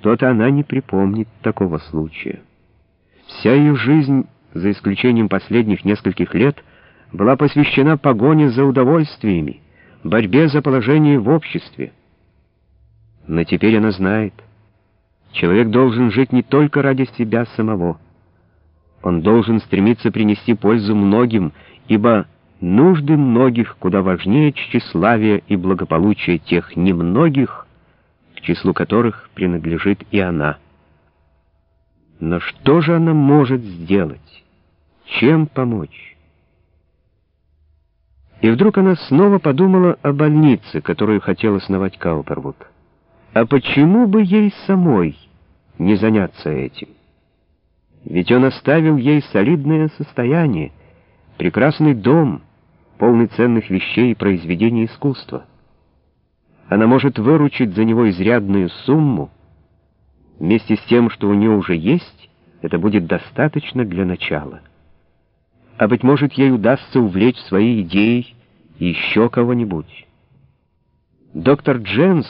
Что-то она не припомнит такого случая. Вся ее жизнь, за исключением последних нескольких лет, была посвящена погоне за удовольствиями, борьбе за положение в обществе. Но теперь она знает, человек должен жить не только ради себя самого. Он должен стремиться принести пользу многим, ибо нужды многих куда важнее тщеславия и благополучия тех немногих, числу которых принадлежит и она. Но что же она может сделать? Чем помочь? И вдруг она снова подумала о больнице, которую хотел основать Каупервуд. А почему бы ей самой не заняться этим? Ведь он оставил ей солидное состояние, прекрасный дом, полный ценных вещей и произведений искусства. Она может выручить за него изрядную сумму. Вместе с тем, что у нее уже есть, это будет достаточно для начала. А быть может, ей удастся увлечь своей идеей еще кого-нибудь. Доктор Дженс,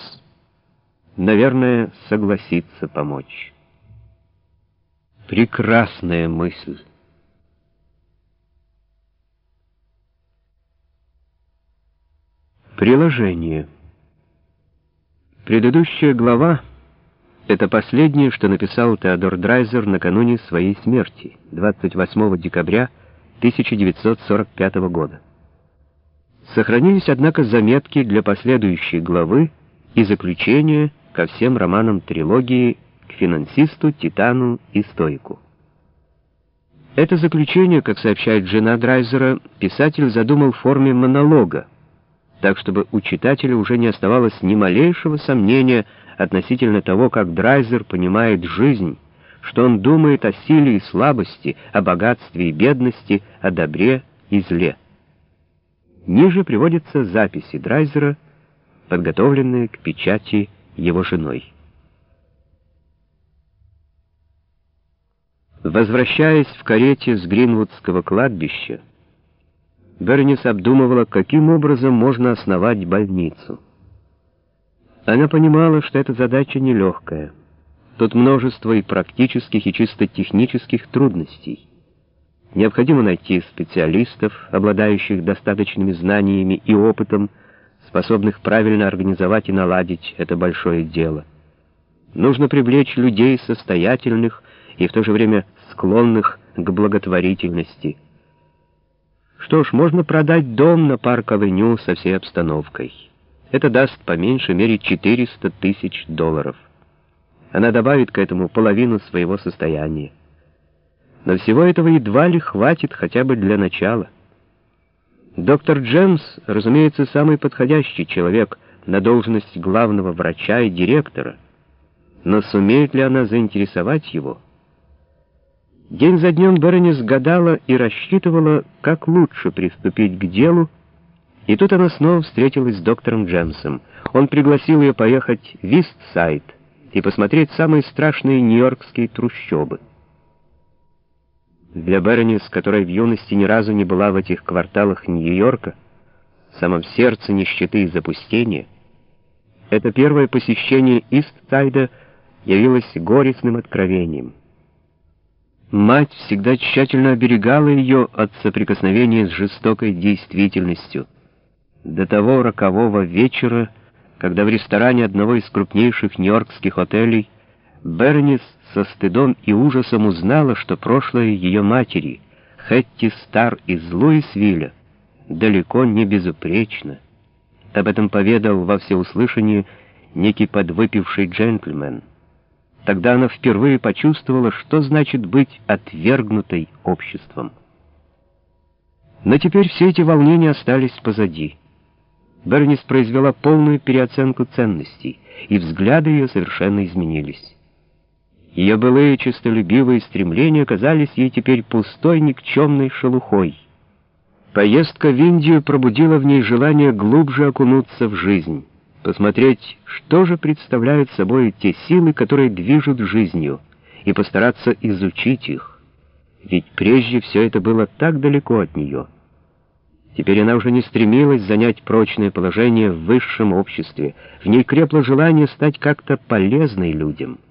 наверное, согласится помочь. Прекрасная мысль. Приложение. Предыдущая глава — это последнее, что написал Теодор Драйзер накануне своей смерти, 28 декабря 1945 года. Сохранились, однако, заметки для последующей главы и заключения ко всем романам трилогии к финансисту, Титану и Стойку. Это заключение, как сообщает жена Драйзера, писатель задумал в форме монолога, так чтобы у читателя уже не оставалось ни малейшего сомнения относительно того, как Драйзер понимает жизнь, что он думает о силе и слабости, о богатстве и бедности, о добре и зле. Ниже приводятся записи Драйзера, подготовленные к печати его женой. Возвращаясь в карете с Гринвудского кладбища, Бернис обдумывала, каким образом можно основать больницу. Она понимала, что эта задача нелегкая. Тут множество и практических, и чисто технических трудностей. Необходимо найти специалистов, обладающих достаточными знаниями и опытом, способных правильно организовать и наладить это большое дело. Нужно привлечь людей состоятельных и в то же время склонных к благотворительности – что ж, можно продать дом на Парк-авеню со всей обстановкой. Это даст по меньшей мере 400 тысяч долларов. Она добавит к этому половину своего состояния. Но всего этого едва ли хватит хотя бы для начала. Доктор Джемс, разумеется, самый подходящий человек на должность главного врача и директора. Но сумеет ли она заинтересовать его? День за днем Беронис гадала и рассчитывала, как лучше приступить к делу, и тут она снова встретилась с доктором Джемсом. Он пригласил ее поехать в Вистсайд и посмотреть самые страшные нью-йоркские трущобы. Для Беронис, которая в юности ни разу не была в этих кварталах Нью-Йорка, в самом сердце нищеты и запустения, это первое посещение Истсайда явилось горестным откровением. Мать всегда тщательно оберегала ее от соприкосновения с жестокой действительностью. До того рокового вечера, когда в ресторане одного из крупнейших нью-йоркских отелей Бернис со стыдом и ужасом узнала, что прошлое ее матери, Хэтти Стар из Луисвилля, далеко не безупречно. Об этом поведал во всеуслышание некий подвыпивший джентльмен. Тогда она впервые почувствовала, что значит быть отвергнутой обществом. Но теперь все эти волнения остались позади. Бернис произвела полную переоценку ценностей, и взгляды ее совершенно изменились. Ее былые честолюбивые стремления казались ей теперь пустой никчемной шелухой. Поездка в Индию пробудила в ней желание глубже окунуться в жизнь посмотреть, что же представляют собой те силы, которые движут жизнью, и постараться изучить их. Ведь прежде все это было так далеко от нее. Теперь она уже не стремилась занять прочное положение в высшем обществе. В ней крепло желание стать как-то полезной людям —